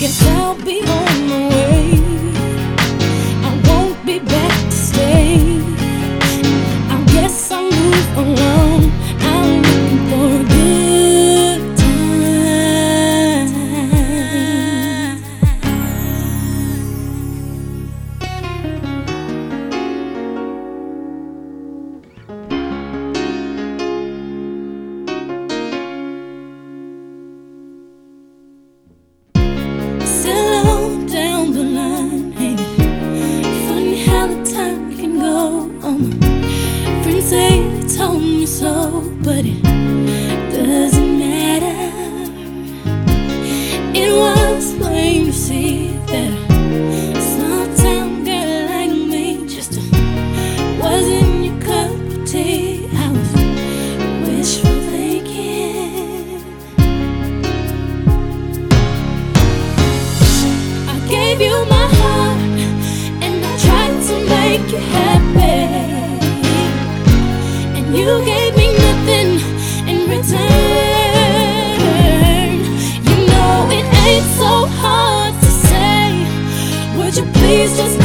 Guess I'll be on my way. Told me so, but it turn. You know it ain't so hard to say. Would you please just